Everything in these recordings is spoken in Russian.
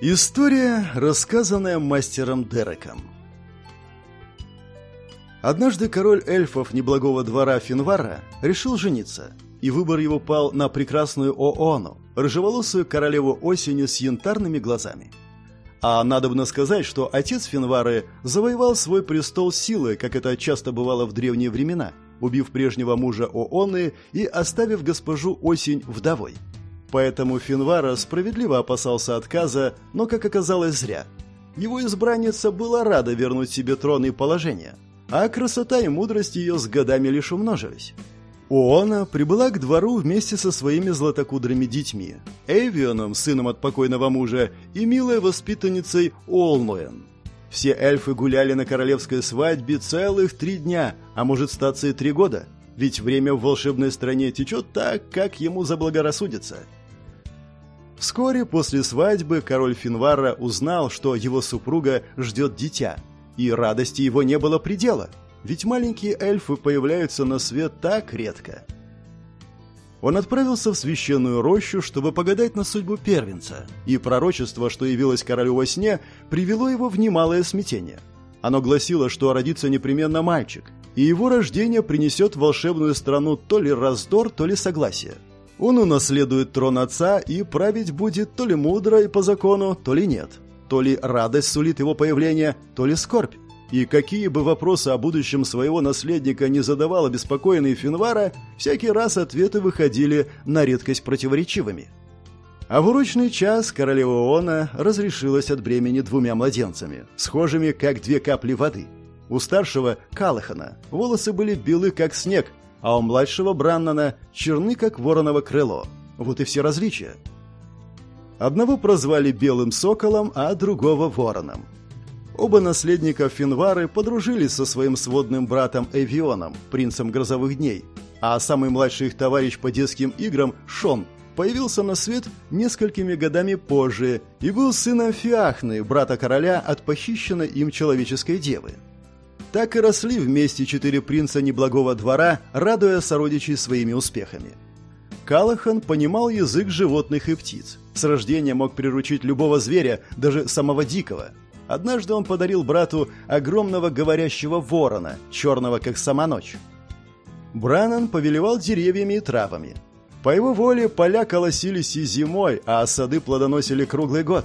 История, рассказанная мастером Дереком. Однажды король эльфов неблагого двора Финвара решил жениться, и выбор его пал на прекрасную Оону, рыжеволосую королеву осени с янтарными глазами. А надобно сказать, что отец Финвары завоевал свой престол силой, как это часто бывало в древние времена, убив прежнего мужа Ооны и оставив госпожу Осень вдовой. Поэтому Финвара справедливо опасался отказа, но, как оказалось, зря. Его избранница была рада вернуть себе трон и положение, а красота и мудрость ее с годами лишь умножились. Оона прибыла к двору вместе со своими златокудрыми детьми, Эйвионом, сыном от покойного мужа, и милой воспитанницей Олнуэн. Все эльфы гуляли на королевской свадьбе целых три дня, а может статься и три года, ведь время в волшебной стране течет так, как ему заблагорассудится – Вскоре после свадьбы король Финвара узнал, что его супруга ждет дитя, и радости его не было предела, ведь маленькие эльфы появляются на свет так редко. Он отправился в священную рощу, чтобы погадать на судьбу первенца, и пророчество, что явилось королю во сне, привело его в немалое смятение. Оно гласило, что родится непременно мальчик, и его рождение принесет в волшебную страну то ли раздор, то ли согласие. Он унаследует трон отца и править будет то ли мудро и по закону, то ли нет. То ли радость сулит его появление, то ли скорбь. И какие бы вопросы о будущем своего наследника не задавал обеспокоенный Финвара, всякий раз ответы выходили на редкость противоречивыми. А в урочный час королева Она разрешилась от бремени двумя младенцами, схожими как две капли воды. У старшего, Калахана, волосы были белы как снег, а у младшего Браннана черны, как вороново крыло. Вот и все различия. Одного прозвали Белым Соколом, а другого Вороном. Оба наследника Финвары подружились со своим сводным братом Эвионом, принцем Грозовых Дней, а самый младший их товарищ по детским играм, Шон, появился на свет несколькими годами позже и был сыном Фиахны, брата короля от похищенной им человеческой девы. Так и росли вместе четыре принца неблагого двора, радуя сородичей своими успехами. Калахан понимал язык животных и птиц. С рождения мог приручить любого зверя, даже самого дикого. Однажды он подарил брату огромного говорящего ворона, черного как сама ночь. Бранан повелевал деревьями и травами. По его воле поля колосились и зимой, а сады плодоносили круглый год.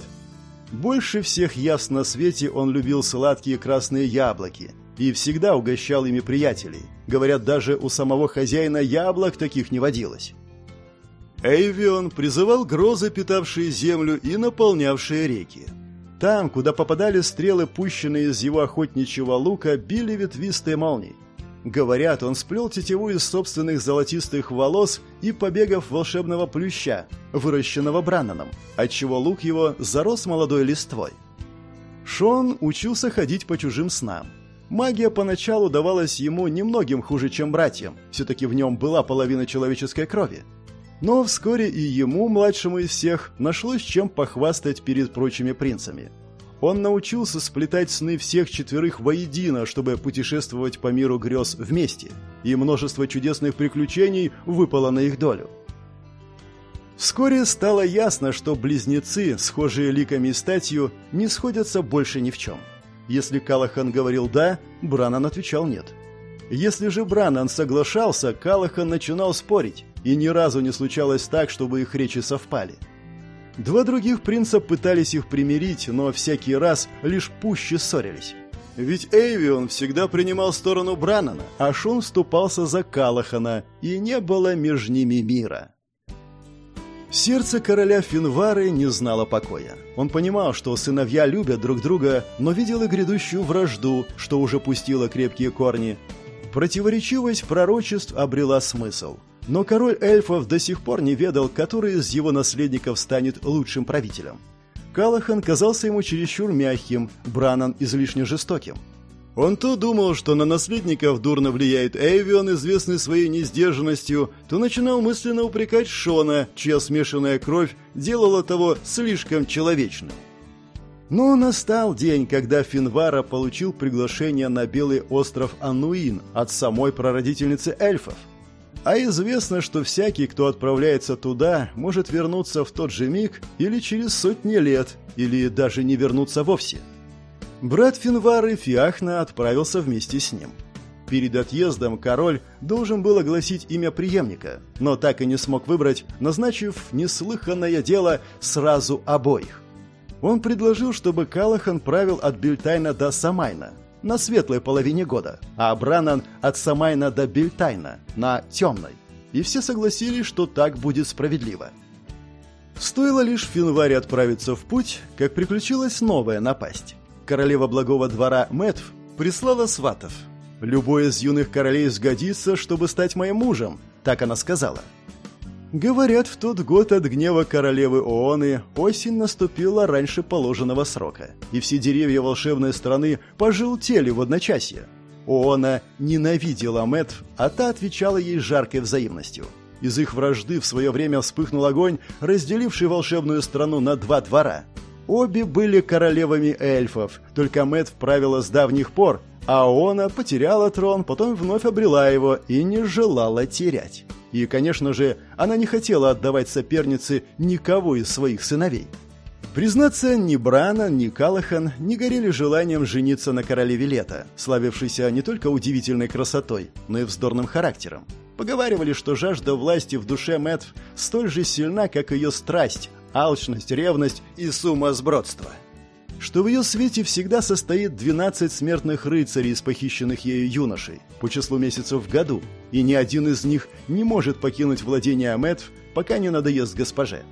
Больше всех яс на свете он любил сладкие красные яблоки – и всегда угощал ими приятелей. Говорят, даже у самого хозяина яблок таких не водилось. Эйвион призывал грозы, питавшие землю и наполнявшие реки. Там, куда попадали стрелы, пущенные из его охотничьего лука, били ветвистые молнии. Говорят, он сплел тетиву из собственных золотистых волос и побегов волшебного плюща, выращенного Браннаном, отчего лук его зарос молодой листвой. Шон учился ходить по чужим снам. Магия поначалу давалась ему немногим хуже, чем братьям. Все-таки в нем была половина человеческой крови. Но вскоре и ему, младшему из всех, нашлось чем похвастать перед прочими принцами. Он научился сплетать сны всех четверых воедино, чтобы путешествовать по миру грез вместе, и множество чудесных приключений выпало на их долю. Вскоре стало ясно, что близнецы, схожие ликами и статью, не сходятся больше ни в чем – если Калахан говорил «да», Бранан отвечал «нет». Если же Бранан соглашался, Калахан начинал спорить, и ни разу не случалось так, чтобы их речи совпали. Два других принца пытались их примирить, но всякий раз лишь пуще ссорились. Ведь Эйвион всегда принимал сторону Бранана, а Шун вступался за Калахана, и не было между ними мира. Сердце короля Финвары не знало покоя. Он понимал, что сыновья любят друг друга, но видел и грядущую вражду, что уже пустила крепкие корни. Противоречивость пророчеств обрела смысл. Но король эльфов до сих пор не ведал, который из его наследников станет лучшим правителем. Калахан казался ему чересчур мягким, Бранан излишне жестоким. Он то думал, что на наследников дурно влияет Эйвион, известный своей несдержанностью, то начинал мысленно упрекать Шона, чья смешанная кровь делала того слишком человечным. Но настал день, когда Финвара получил приглашение на Белый остров Ануин от самой прародительницы эльфов. А известно, что всякий, кто отправляется туда, может вернуться в тот же миг или через сотни лет, или даже не вернуться вовсе. Брат Финвары Фиахна отправился вместе с ним. Перед отъездом король должен был огласить имя преемника, но так и не смог выбрать, назначив неслыханное дело сразу обоих. Он предложил, чтобы Калахан правил от Бельтайна до Самайна, на светлой половине года, а Бранан от Самайна до Бельтайна, на темной. И все согласились, что так будет справедливо. Стоило лишь Финваре отправиться в путь, как приключилась новая напасть. Королева благого двора Мэтв прислала сватов. «Любой из юных королей сгодится, чтобы стать моим мужем», — так она сказала. Говорят, в тот год от гнева королевы Ооны осень наступила раньше положенного срока, и все деревья волшебной страны пожелтели в одночасье. Оона ненавидела Мэтт, а та отвечала ей жаркой взаимностью. Из их вражды в свое время вспыхнул огонь, разделивший волшебную страну на два двора. Обе были королевами эльфов, только Мэтт вправила с давних пор, а Оона потеряла трон, потом вновь обрела его и не желала терять. И, конечно же, она не хотела отдавать сопернице никого из своих сыновей. Признаться, ни Брана, ни Калахан не горели желанием жениться на королеве лета, славившейся не только удивительной красотой, но и вздорным характером. Поговаривали, что жажда власти в душе Мэтт столь же сильна, как ее страсть, алчность, ревность и сумасбродство что в ее свете всегда состоит 12 смертных рыцарей из похищенных ею юношей по числу месяцев в году, и ни один из них не может покинуть владение Аметв, пока не надоест госпоже.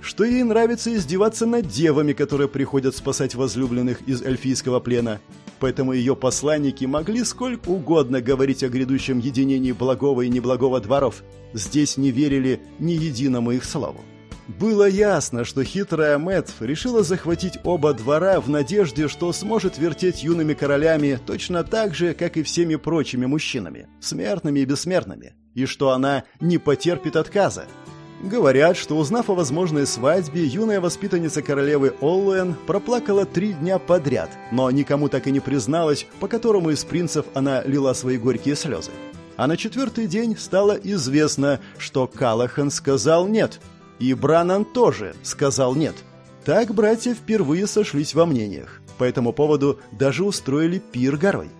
Что ей нравится издеваться над девами, которые приходят спасать возлюбленных из эльфийского плена, поэтому ее посланники могли сколько угодно говорить о грядущем единении благого и неблагого дворов, здесь не верили ни единому их слову. Было ясно, что хитрая Мэтт решила захватить оба двора в надежде, что сможет вертеть юными королями точно так же, как и всеми прочими мужчинами, смертными и бессмертными, и что она не потерпит отказа. Говорят, что узнав о возможной свадьбе, юная воспитанница королевы Оллуэн проплакала три дня подряд, но никому так и не призналась, по которому из принцев она лила свои горькие слезы. А на четвертый день стало известно, что Калахан сказал «нет», и Бранан тоже сказал «нет». Так братья впервые сошлись во мнениях. По этому поводу даже устроили пир горой.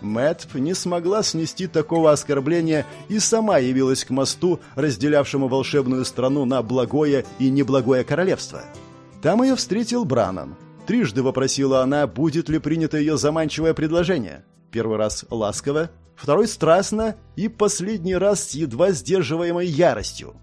Мэтт не смогла снести такого оскорбления и сама явилась к мосту, разделявшему волшебную страну на благое и неблагое королевство. Там ее встретил Бранан. Трижды вопросила она, будет ли принято ее заманчивое предложение. Первый раз ласково, второй страстно и последний раз с едва сдерживаемой яростью.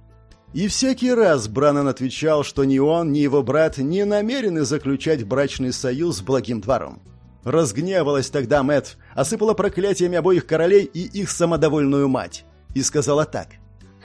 И всякий раз Бранан отвечал, что ни он, ни его брат не намерены заключать брачный союз с благим двором. Разгневалась тогда Мэт, осыпала проклятиями обоих королей и их самодовольную мать. И сказала так.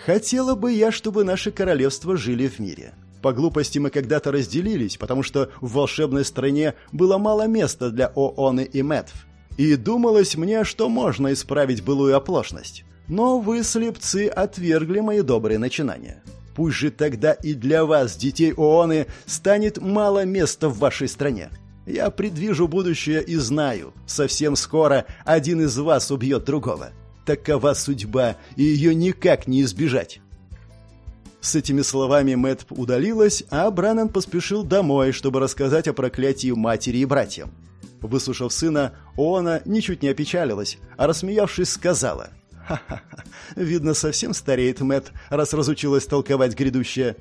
«Хотела бы я, чтобы наши королевства жили в мире. По глупости мы когда-то разделились, потому что в волшебной стране было мало места для Ооны и Мэтв. И думалось мне, что можно исправить былую оплошность. Но вы, слепцы, отвергли мои добрые начинания. Пусть же тогда и для вас, детей ООНы, станет мало места в вашей стране. Я предвижу будущее и знаю, совсем скоро один из вас убьет другого. Такова судьба, и ее никак не избежать. С этими словами Мэтт удалилась, а Бранан поспешил домой, чтобы рассказать о проклятии матери и братьям. Выслушав сына, Оона ничуть не опечалилась, а рассмеявшись, сказала – Ха-ха-ха. Видно, совсем стареет Мэт, раз разучилась толковать грядущее.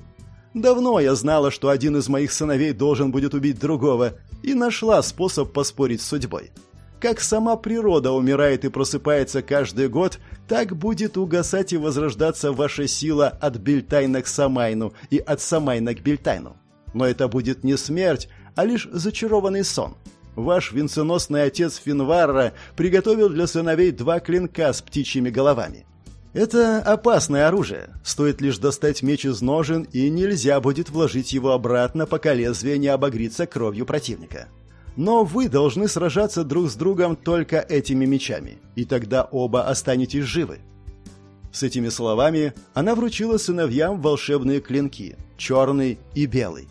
Давно я знала, что один из моих сыновей должен будет убить другого, и нашла способ поспорить с судьбой. Как сама природа умирает и просыпается каждый год, так будет угасать и возрождаться ваша сила от Бельтайна к Самайну и от Самайна к Бельтайну. Но это будет не смерть, а лишь зачарованный сон – Ваш венценосный отец Финварра приготовил для сыновей два клинка с птичьими головами. Это опасное оружие. Стоит лишь достать меч из ножен, и нельзя будет вложить его обратно, пока лезвие не обогрится кровью противника. Но вы должны сражаться друг с другом только этими мечами, и тогда оба останетесь живы. С этими словами она вручила сыновьям волшебные клинки, черный и белый.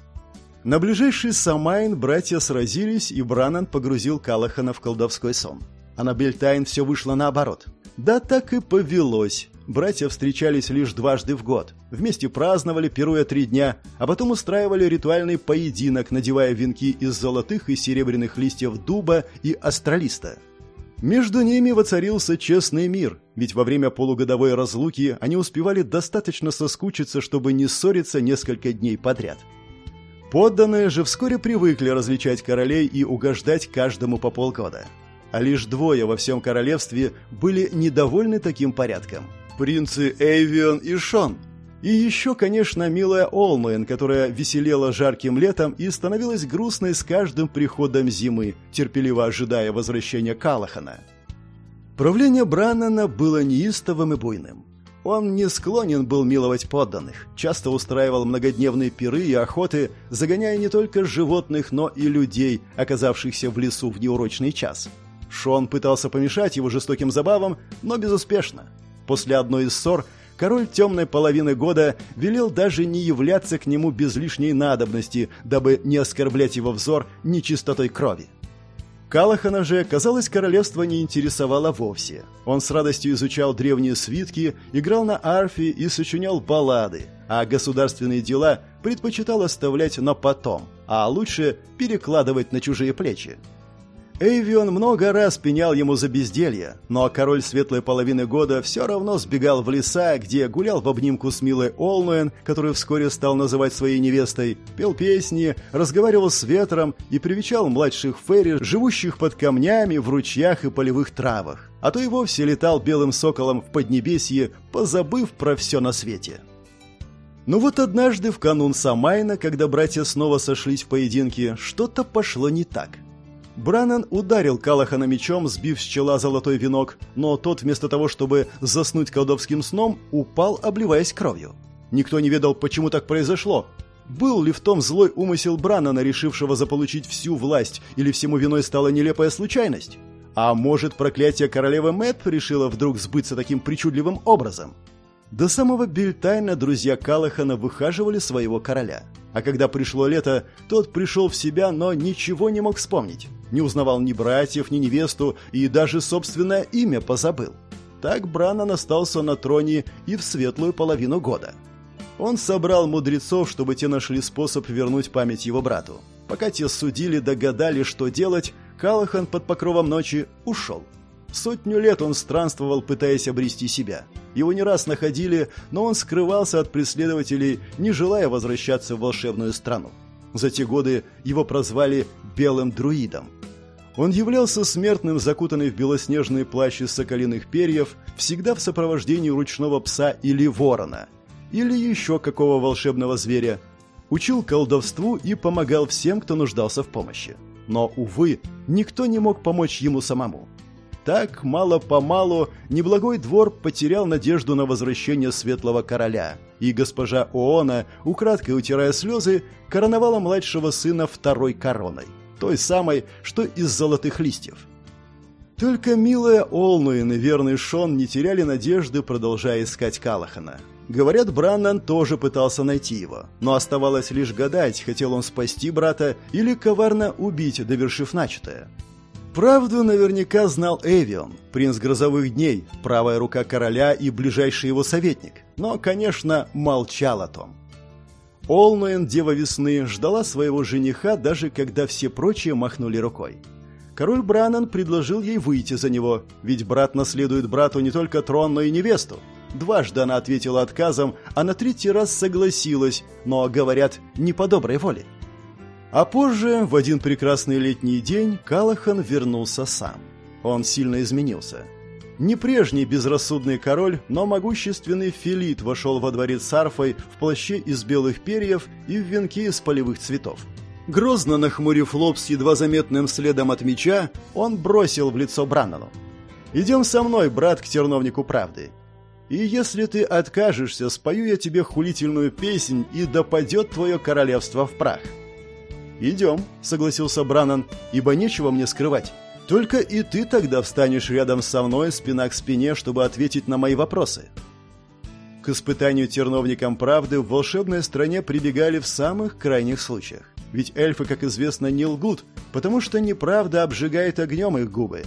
На ближайший Самайн братья сразились, и Бранан погрузил Калахана в колдовской сон. А на Бельтайн все вышло наоборот. Да так и повелось. братья встречались лишь дважды в год. Вместе праздновали, пируя три дня, а потом устраивали ритуальный поединок, надевая венки из золотых и серебряных листьев дуба и астролиста. Между ними воцарился честный мир, ведь во время полугодовой разлуки они успевали достаточно соскучиться, чтобы не ссориться несколько дней подряд. Подданные же вскоре привыкли различать королей и угождать каждому по полгода. А лишь двое во всем королевстве были недовольны таким порядком. Принцы Эйвион и Шон. И еще, конечно, милая Олмэн, которая веселела жарким летом и становилась грустной с каждым приходом зимы, терпеливо ожидая возвращения Калахана. Правление Браннана было неистовым и буйным. Он не склонен был миловать подданных, часто устраивал многодневные пиры и охоты, загоняя не только животных, но и людей, оказавшихся в лесу в неурочный час. Шон пытался помешать его жестоким забавам, но безуспешно. После одной из ссор король темной половины года велел даже не являться к нему без лишней надобности, дабы не оскорблять его взор нечистотой крови. Калахана же, казалось, королевство не интересовало вовсе. Он с радостью изучал древние свитки, играл на арфе и сочинял баллады, а государственные дела предпочитал оставлять на потом, а лучше перекладывать на чужие плечи. Эйвион много раз пенял ему за безделье, но король светлой половины года все равно сбегал в леса, где гулял в обнимку с милой Олнуэн, которую вскоре стал называть своей невестой, пел песни, разговаривал с ветром и привечал младших фейри, живущих под камнями, в ручьях и полевых травах. А то и вовсе летал белым соколом в Поднебесье, позабыв про все на свете. Но вот однажды в канун Самайна, когда братья снова сошлись в поединке, что-то пошло не так. Браннан ударил Калахана мечом, сбив с чела золотой венок, но тот вместо того, чтобы заснуть колдовским сном, упал, обливаясь кровью. Никто не ведал, почему так произошло. Был ли в том злой умысел Браннана, решившего заполучить всю власть, или всему виной стала нелепая случайность? А может, проклятие королевы Мэт решило вдруг сбыться таким причудливым образом? До самого Бельтайна друзья Калахана выхаживали своего короля. А когда пришло лето, тот пришел в себя, но ничего не мог вспомнить не узнавал ни братьев, ни невесту и даже собственное имя позабыл. Так Бранан остался на троне и в светлую половину года. Он собрал мудрецов, чтобы те нашли способ вернуть память его брату. Пока те судили, догадали, что делать, Калахан под покровом ночи ушел. Сотню лет он странствовал, пытаясь обрести себя. Его не раз находили, но он скрывался от преследователей, не желая возвращаться в волшебную страну. За те годы его прозвали «белым друидом». Он являлся смертным, закутанный в белоснежные плащ из соколиных перьев, всегда в сопровождении ручного пса или ворона, или еще какого волшебного зверя. Учил колдовству и помогал всем, кто нуждался в помощи. Но, увы, никто не мог помочь ему самому. Так, мало-помалу, неблагой двор потерял надежду на возвращение светлого короля, и госпожа Оона, украдкой утирая слезы, короновала младшего сына второй короной той самой, что из золотых листьев. Только милая Олнуин и верный Шон не теряли надежды, продолжая искать Калахана. Говорят, Браннан тоже пытался найти его, но оставалось лишь гадать, хотел он спасти брата или коварно убить, довершив начатое. Правду наверняка знал Эвион, принц грозовых дней, правая рука короля и ближайший его советник, но, конечно, молчал о том. Олнуэн, дева весны, ждала своего жениха, даже когда все прочие махнули рукой. Король Бранан предложил ей выйти за него, ведь брат наследует брату не только трон, но и невесту. Дважды она ответила отказом, а на третий раз согласилась, но, говорят, не по доброй воле. А позже, в один прекрасный летний день, Калахан вернулся сам. Он сильно изменился. Не прежний безрассудный король, но могущественный Филит вошел во дворец с арфой в плаще из белых перьев и в венке из полевых цветов. Грозно нахмурив лоб с едва заметным следом от меча, он бросил в лицо Браннану. «Идем со мной, брат, к терновнику правды. И если ты откажешься, спою я тебе хулительную песнь, и допадет твое королевство в прах». «Идем», — согласился Браннан, — «ибо нечего мне скрывать». Только и ты тогда встанешь рядом со мной спина к спине, чтобы ответить на мои вопросы. К испытанию терновникам правды в волшебной стране прибегали в самых крайних случаях. Ведь эльфы, как известно, не лгут, потому что неправда обжигает огнем их губы.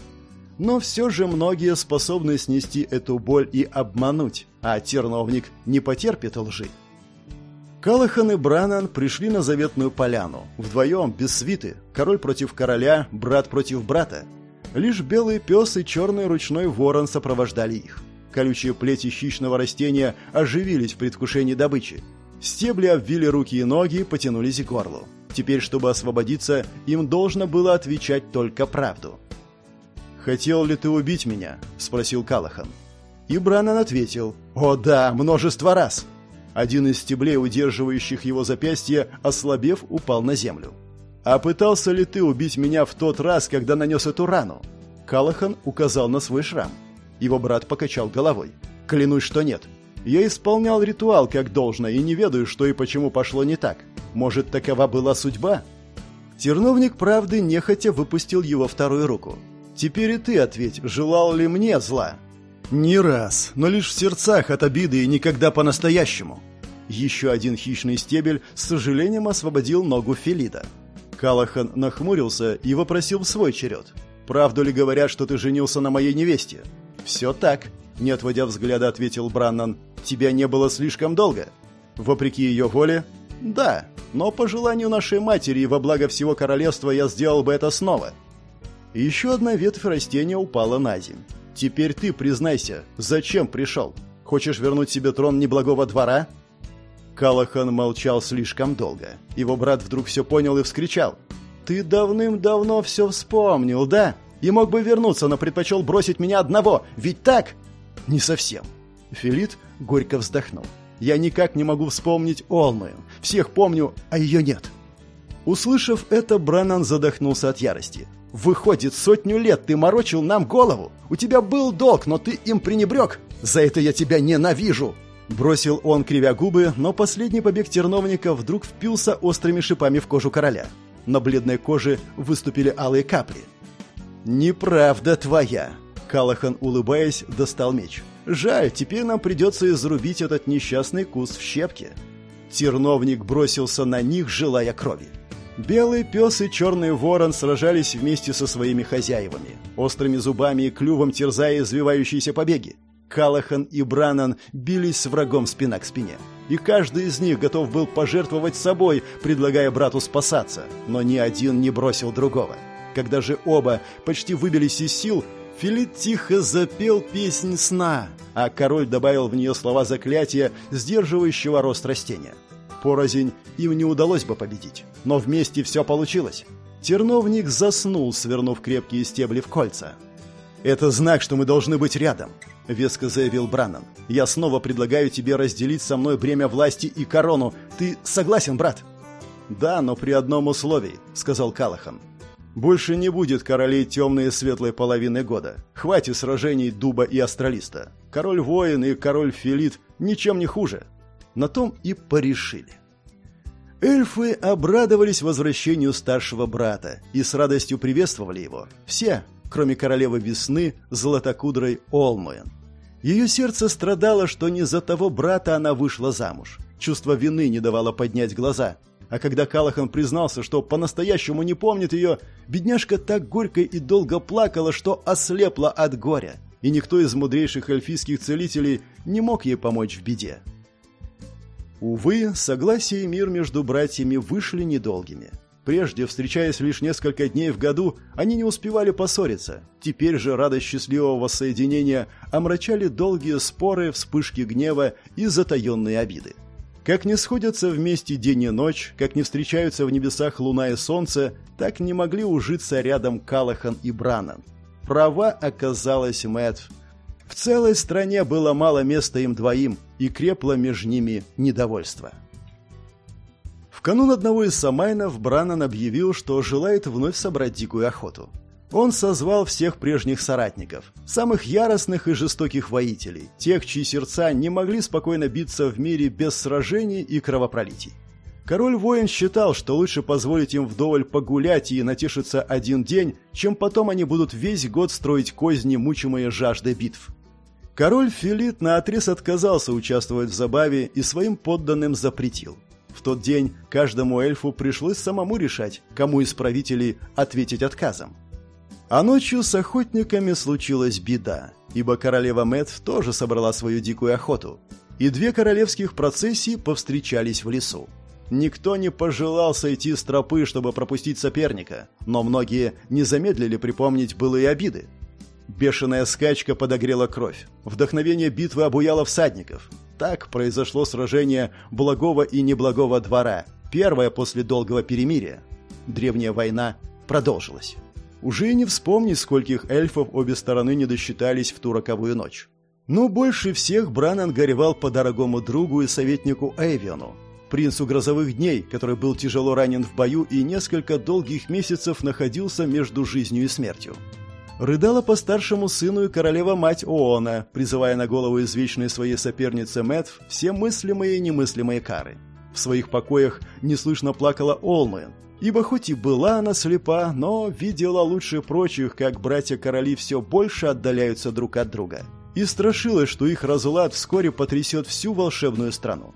Но все же многие способны снести эту боль и обмануть, а терновник не потерпит лжи. Калахан и Бранан пришли на заветную поляну. Вдвоем, без свиты. Король против короля, брат против брата. Лишь белый пес и черный ручной ворон сопровождали их. Колючие плети хищного растения оживились в предвкушении добычи. Стебли обвили руки и ноги и потянулись к горлу. Теперь, чтобы освободиться, им должно было отвечать только правду. «Хотел ли ты убить меня?» – спросил Калахан. И Бранан ответил «О да, множество раз!» Один из стеблей, удерживающих его запястье, ослабев, упал на землю. «А пытался ли ты убить меня в тот раз, когда нанес эту рану?» Калахан указал на свой шрам. Его брат покачал головой. «Клянусь, что нет. Я исполнял ритуал как должно и не ведаю, что и почему пошло не так. Может, такова была судьба?» Терновник правды нехотя выпустил его вторую руку. Теперь и ты ответь, желал ли мне зла? Не раз, но лишь в сердцах от обиды и никогда по-настоящему. Еще один хищный стебель с сожалением освободил ногу Фелида. Калахан нахмурился и вопросил в свой черед. «Правду ли говорят, что ты женился на моей невесте?» «Все так», — не отводя взгляда, ответил Браннан. «Тебя не было слишком долго». «Вопреки ее воле?» «Да, но по желанию нашей матери и во благо всего королевства я сделал бы это снова еще одна ветвь растения упала на землю. «Теперь ты признайся, зачем пришел? Хочешь вернуть себе трон неблагого двора?» Калахан молчал слишком долго. Его брат вдруг все понял и вскричал. «Ты давным-давно все вспомнил, да? И мог бы вернуться, но предпочел бросить меня одного, ведь так?» «Не совсем». Филит горько вздохнул. «Я никак не могу вспомнить Олмаю. Всех помню, а ее нет». Услышав это, Бранан задохнулся от ярости. Выходит, сотню лет ты морочил нам голову. У тебя был долг, но ты им пренебрег. За это я тебя ненавижу!» Бросил он, кривя губы, но последний побег терновника вдруг впился острыми шипами в кожу короля. На бледной коже выступили алые капли. «Неправда твоя!» Калахан, улыбаясь, достал меч. «Жаль, теперь нам придется изрубить этот несчастный куст в щепки». Терновник бросился на них, желая крови. Белый пес и черный ворон сражались вместе со своими хозяевами, острыми зубами и клювом терзая извивающиеся побеги. Калахан и Бранан бились с врагом спина к спине. И каждый из них готов был пожертвовать собой, предлагая брату спасаться, но ни один не бросил другого. Когда же оба почти выбились из сил, Филит тихо запел песнь сна, а король добавил в нее слова заклятия, сдерживающего рост растения. Порознь им не удалось бы победить, но вместе все получилось. Терновник заснул, свернув крепкие стебли в кольца. «Это знак, что мы должны быть рядом», — веско заявил Браннан. «Я снова предлагаю тебе разделить со мной бремя власти и корону. Ты согласен, брат?» «Да, но при одном условии», — сказал Калахан. «Больше не будет королей темной и светлой половины года. Хватит сражений Дуба и Астралиста. Король-воин и король Филит ничем не хуже. На том и порешили. Эльфы обрадовались возвращению старшего брата и с радостью приветствовали его. Все, кроме королевы весны, золотокудрой Олмуэн. Ее сердце страдало, что не за того брата она вышла замуж. Чувство вины не давало поднять глаза. А когда Калахан признался, что по-настоящему не помнит ее, бедняжка так горько и долго плакала, что ослепла от горя. И никто из мудрейших эльфийских целителей не мог ей помочь в беде. Увы, согласие и мир между братьями вышли недолгими. Прежде, встречаясь лишь несколько дней в году, они не успевали поссориться. Теперь же радость счастливого воссоединения омрачали долгие споры, вспышки гнева и затаенные обиды. Как не сходятся вместе день и ночь, как не встречаются в небесах луна и солнце, так не могли ужиться рядом Калахан и Бранан. Права оказалась Мэтт. В целой стране было мало места им двоим, и крепло между ними недовольство. Канун одного из самайнов Бранан объявил, что желает вновь собрать дикую охоту. Он созвал всех прежних соратников, самых яростных и жестоких воителей, тех, чьи сердца не могли спокойно биться в мире без сражений и кровопролитий. Король-воин считал, что лучше позволить им вдоволь погулять и натешиться один день, чем потом они будут весь год строить козни, мучимые жаждой битв. Король Филит наотрез отказался участвовать в забаве и своим подданным запретил. В тот день каждому эльфу пришлось самому решать, кому из правителей ответить отказом. А ночью с охотниками случилась беда, ибо королева Мэт тоже собрала свою дикую охоту, и две королевских процессии повстречались в лесу. Никто не пожелал сойти с тропы, чтобы пропустить соперника, но многие не замедлили припомнить былые обиды. Бешеная скачка подогрела кровь. Вдохновение битвы обуяло всадников. Так произошло сражение благого и неблагого двора, первое после долгого перемирия. Древняя война продолжилась. Уже и не вспомнить, скольких эльфов обе стороны не досчитались в ту роковую ночь. Но больше всех Бранан горевал по дорогому другу и советнику Эйвиону, принцу грозовых дней, который был тяжело ранен в бою и несколько долгих месяцев находился между жизнью и смертью. Рыдала по старшему сыну и королева-мать Оона, призывая на голову извечной своей соперницы Мэтв все мыслимые и немыслимые кары. В своих покоях неслышно плакала Олмэн, ибо хоть и была она слепа, но видела лучше прочих, как братья-короли все больше отдаляются друг от друга. И страшилась, что их разлад вскоре потрясет всю волшебную страну.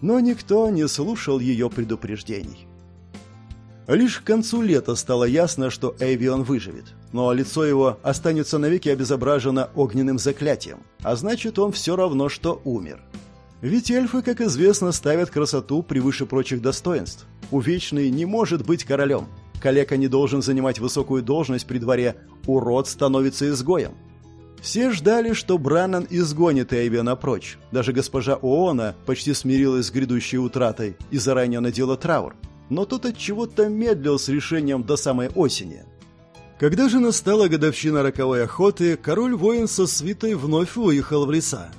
Но никто не слушал ее предупреждений. Лишь к концу лета стало ясно, что Эвион выживет, но лицо его останется навеки обезображено огненным заклятием, а значит, он все равно, что умер. Ведь эльфы, как известно, ставят красоту превыше прочих достоинств. Увечный не может быть королем. Калека не должен занимать высокую должность при дворе. Урод становится изгоем. Все ждали, что Браннан изгонит Эйвиона прочь. Даже госпожа Оона почти смирилась с грядущей утратой и заранее надела траур но тот от чего-то медлил с решением до самой осени. Когда же настала годовщина роковой охоты, король-воин со свитой вновь выехал в леса.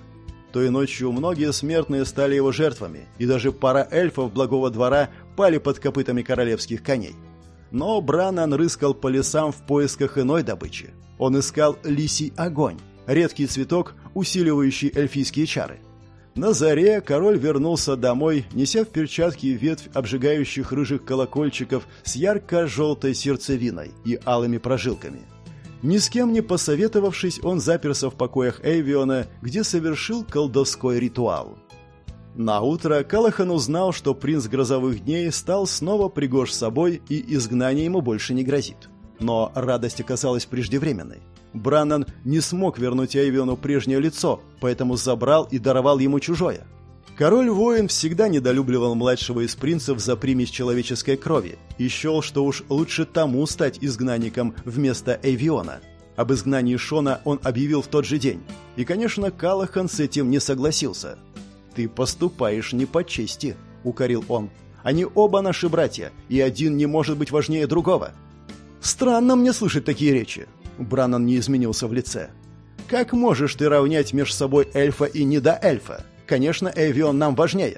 Той ночью многие смертные стали его жертвами, и даже пара эльфов благого двора пали под копытами королевских коней. Но Бранан рыскал по лесам в поисках иной добычи. Он искал лисий огонь, редкий цветок, усиливающий эльфийские чары. На заре король вернулся домой, неся в перчатке ветвь обжигающих рыжих колокольчиков с ярко-желтой сердцевиной и алыми прожилками. Ни с кем не посоветовавшись, он заперся в покоях Эйвиона, где совершил колдовской ритуал. На утро Калахан узнал, что принц грозовых дней стал снова пригож собой и изгнание ему больше не грозит. Но радость оказалась преждевременной. Браннан не смог вернуть Эйвиону прежнее лицо, поэтому забрал и даровал ему чужое. Король-воин всегда недолюбливал младшего из принцев за примесь человеческой крови и счел, что уж лучше тому стать изгнанником вместо Эйвиона. Об изгнании Шона он объявил в тот же день. И, конечно, Калахан с этим не согласился. «Ты поступаешь не по чести», — укорил он. «Они оба наши братья, и один не может быть важнее другого». «Странно мне слышать такие речи. Бранан не изменился в лице. «Как можешь ты равнять между собой эльфа и недоэльфа? Конечно, Эвион нам важнее».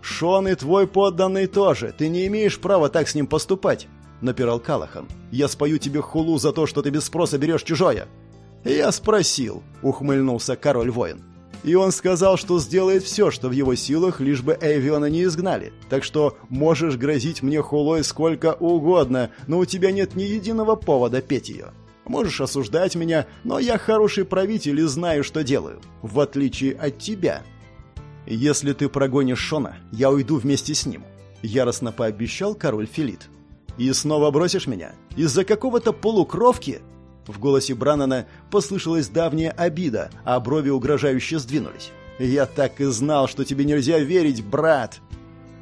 «Шон и твой подданный тоже. Ты не имеешь права так с ним поступать», — напирал Калахан. «Я спою тебе хулу за то, что ты без спроса берешь чужое». «Я спросил», — ухмыльнулся король-воин. И он сказал, что сделает все, что в его силах, лишь бы Эвиона не изгнали. Так что можешь грозить мне хулой сколько угодно, но у тебя нет ни единого повода петь ее. Можешь осуждать меня, но я хороший правитель и знаю, что делаю. В отличие от тебя. Если ты прогонишь Шона, я уйду вместе с ним. Яростно пообещал король Филит. И снова бросишь меня? Из-за какого-то полукровки? В голосе Бранана послышалась давняя обида, а брови угрожающе сдвинулись. «Я так и знал, что тебе нельзя верить, брат!»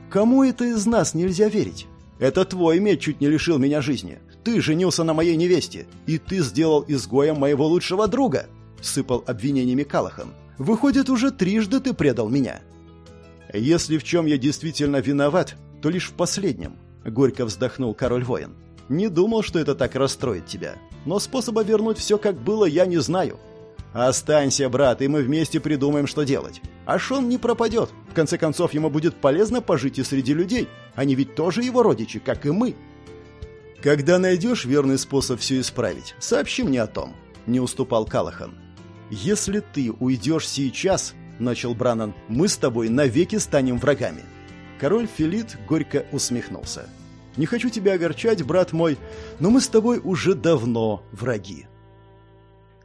«Кому это из нас нельзя верить? Это твой меч чуть не лишил меня жизни. Ты женился на моей невесте, и ты сделал изгоем моего лучшего друга!» Сыпал обвинениями Калахан. «Выходит, уже трижды ты предал меня!» «Если в чем я действительно виноват, то лишь в последнем», — горько вздохнул король-воин. «Не думал, что это так расстроит тебя. Но способа вернуть все, как было, я не знаю. Останься, брат, и мы вместе придумаем, что делать. А Шон не пропадет. В конце концов, ему будет полезно пожить и среди людей. Они ведь тоже его родичи, как и мы. «Когда найдешь верный способ все исправить, сообщи мне о том», — не уступал Калахан. «Если ты уйдешь сейчас», — начал Бранан, — «мы с тобой навеки станем врагами». Король Филит горько усмехнулся. «Не хочу тебя огорчать, брат мой, но мы с тобой уже давно враги».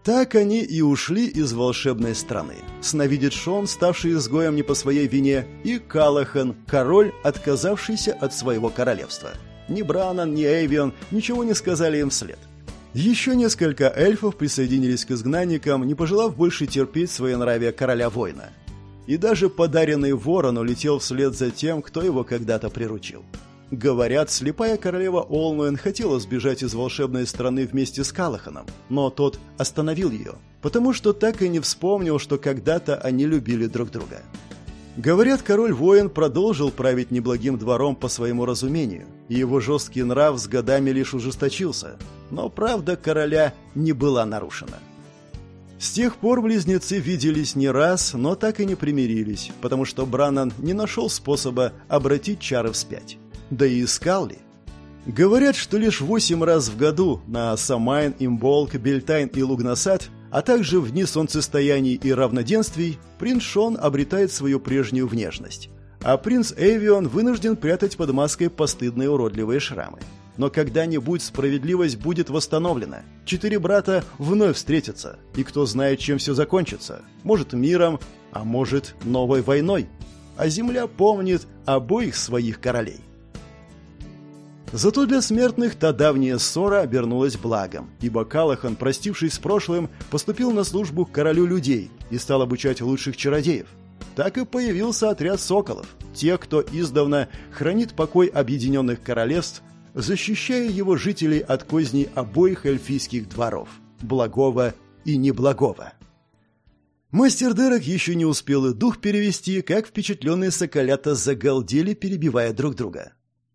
Так они и ушли из волшебной страны. Сновидит Шон, ставший изгоем не по своей вине, и Калахан, король, отказавшийся от своего королевства. Ни Бранан, ни Эйвион ничего не сказали им вслед. Еще несколько эльфов присоединились к изгнанникам, не пожелав больше терпеть своенравие короля-воина. И даже подаренный ворон улетел вслед за тем, кто его когда-то приручил. Говорят, слепая королева Олнуэн хотела сбежать из волшебной страны вместе с Калаханом, но тот остановил ее, потому что так и не вспомнил, что когда-то они любили друг друга. Говорят, король-воин продолжил править неблагим двором по своему разумению, и его жесткий нрав с годами лишь ужесточился, но правда короля не была нарушена. С тех пор близнецы виделись не раз, но так и не примирились, потому что Браннан не нашел способа обратить чары вспять. Да и искал ли? Говорят, что лишь восемь раз в году на Самайн, Имболк, Бельтайн и Лугнасад а также в дни солнцестояний и равноденствий, принц Шон обретает свою прежнюю внешность, а принц Эвион вынужден прятать под маской постыдные уродливые шрамы. Но когда-нибудь справедливость будет восстановлена. Четыре брата вновь встретятся, и кто знает, чем все закончится. Может, миром, а может, новой войной. А земля помнит обоих своих королей. Зато для смертных та давняя ссора обернулась благом, ибо Калахан, простившись с прошлым, поступил на службу к королю людей и стал обучать лучших чародеев. Так и появился отряд соколов, те, кто издавна хранит покой объединенных королевств, защищая его жителей от козней обоих эльфийских дворов – благого и неблагого. Мастер Дерек еще не успел и дух перевести, как впечатленные соколята загалдели, перебивая друг друга.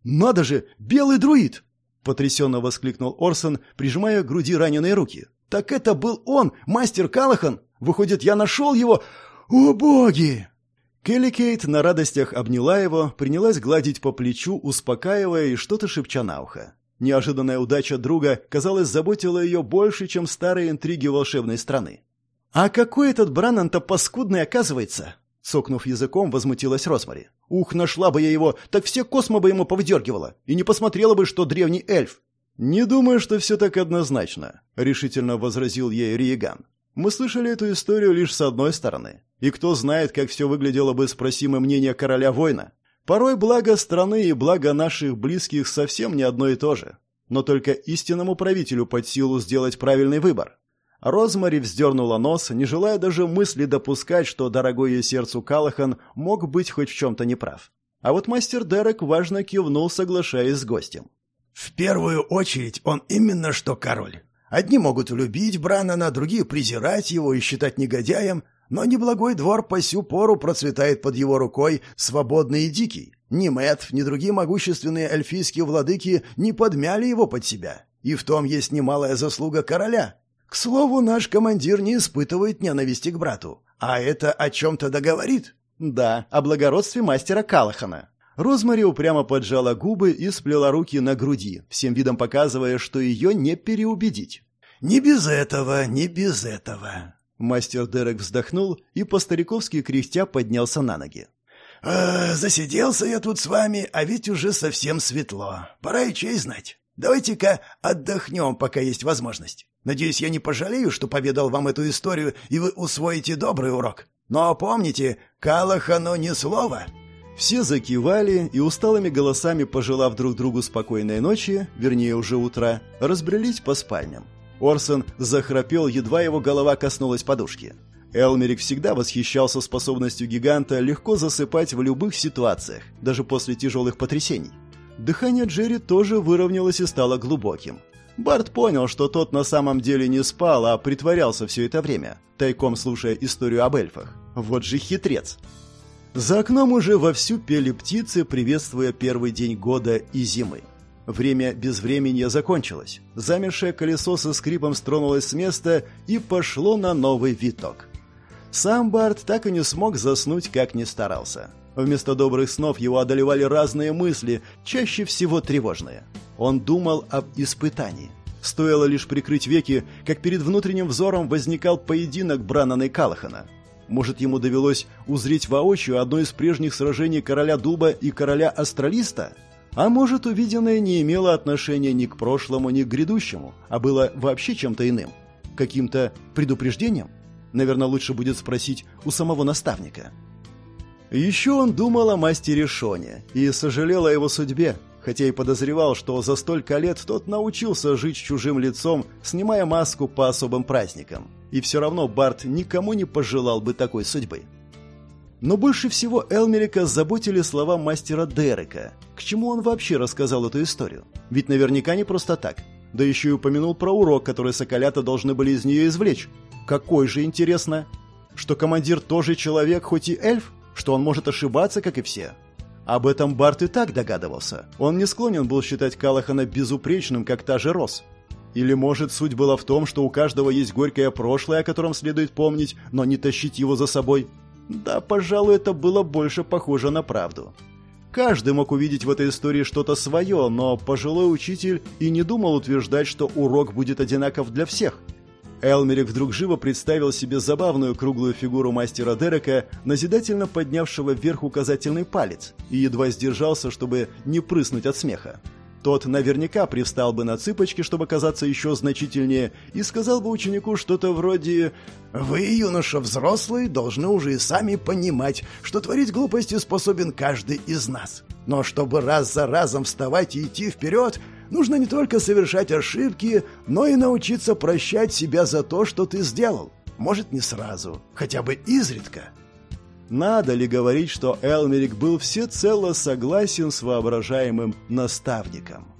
«Надо же, белый друид!» — потрясенно воскликнул Орсон, прижимая к груди раненые руки. «Так это был он, мастер Калахан! Выходит, я нашел его! О, боги!» Келли Кейт на радостях обняла его, принялась гладить по плечу, успокаивая и что-то шепча на ухо. Неожиданная удача друга, казалось, заботила ее больше, чем старые интриги волшебной страны. «А какой этот Браннан-то паскудный оказывается!» Цокнув языком, возмутилась Росмари. «Ух, нашла бы я его, так все космо бы ему повыдергивала, и не посмотрела бы, что древний эльф!» «Не думаю, что все так однозначно», — решительно возразил ей Риеган. «Мы слышали эту историю лишь с одной стороны. И кто знает, как все выглядело бы, спросим и мнение короля-воина. Порой благо страны и благо наших близких совсем не одно и то же. Но только истинному правителю под силу сделать правильный выбор. Розмари вздернула нос, не желая даже мысли допускать, что дорогой ей сердцу Калахан мог быть хоть в чем-то неправ. А вот мастер Дерек важно кивнул, соглашаясь с гостем. «В первую очередь он именно что король. Одни могут влюбить Бранана, другие презирать его и считать негодяем, но неблагой двор по сю пору процветает под его рукой, свободный и дикий. Ни Мэтт, ни другие могущественные эльфийские владыки не подмяли его под себя. И в том есть немалая заслуга короля. К слову, наш командир не испытывает ненависти к брату. А это о чем-то договорит? Да, о благородстве мастера Калахана. Розмари упрямо поджала губы и сплела руки на груди, всем видом показывая, что ее не переубедить. «Не без этого, не без этого». Мастер Дерек вздохнул и по-стариковски кряхтя поднялся на ноги. «Э, «Засиделся я тут с вами, а ведь уже совсем светло. Пора и честь знать. Давайте-ка отдохнем, пока есть возможность. Надеюсь, я не пожалею, что поведал вам эту историю, и вы усвоите добрый урок. Но помните, Калахану ни слова». Все закивали и усталыми голосами, пожелав друг другу спокойной ночи, вернее уже утра, разбрелись по спальням. Орсон захрапел, едва его голова коснулась подушки. Элмерик всегда восхищался способностью гиганта легко засыпать в любых ситуациях, даже после тяжелых потрясений. Дыхание Джерри тоже выровнялось и стало глубоким. Барт понял, что тот на самом деле не спал, а притворялся все это время, тайком слушая историю об эльфах. Вот же хитрец. За окном уже вовсю пели птицы, приветствуя первый день года и зимы. Время безвременья закончилось. Замершее колесо со скрипом стронулось с места и пошло на новый виток. Сам Барт так и не смог заснуть, как ни старался. Вместо добрых снов его одолевали разные мысли, чаще всего тревожные. Он думал об испытании. Стоило лишь прикрыть веки, как перед внутренним взором возникал поединок Бранана и Калахана. Может, ему довелось узреть воочию одно из прежних сражений короля Дуба и короля Астралиста? А может, увиденное не имело отношения ни к прошлому, ни к грядущему, а было вообще чем-то иным? Каким-то предупреждением? Наверное, лучше будет спросить у самого наставника. Еще он думал о мастере Шоне и сожалел о его судьбе, хотя и подозревал, что за столько лет тот научился жить чужим лицом, снимая маску по особым праздникам. И все равно Барт никому не пожелал бы такой судьбы. Но больше всего Элмерика заботили слова мастера Дерека. К чему он вообще рассказал эту историю? Ведь наверняка не просто так. Да еще и упомянул про урок, который соколята должны были из нее извлечь. Какой же, интересно? Что командир тоже человек, хоть и эльф? Что он может ошибаться, как и все? Об этом Барт и так догадывался. Он не склонен был считать Калахана безупречным, как та же Рос. Или, может, суть была в том, что у каждого есть горькое прошлое, о котором следует помнить, но не тащить его за собой? Да, пожалуй, это было больше похоже на правду. Каждый мог увидеть в этой истории что-то свое, но пожилой учитель и не думал утверждать, что урок будет одинаков для всех – Элмерик вдруг живо представил себе забавную круглую фигуру мастера Дерека, назидательно поднявшего вверх указательный палец, и едва сдержался, чтобы не прыснуть от смеха. Тот наверняка привстал бы на цыпочки, чтобы казаться еще значительнее, и сказал бы ученику что-то вроде «Вы, юноша взрослый, должны уже и сами понимать, что творить глупости способен каждый из нас. Но чтобы раз за разом вставать и идти вперед, Нужно не только совершать ошибки, но и научиться прощать себя за то, что ты сделал. Может, не сразу, хотя бы изредка. Надо ли говорить, что Элмерик был всецело согласен с воображаемым наставником?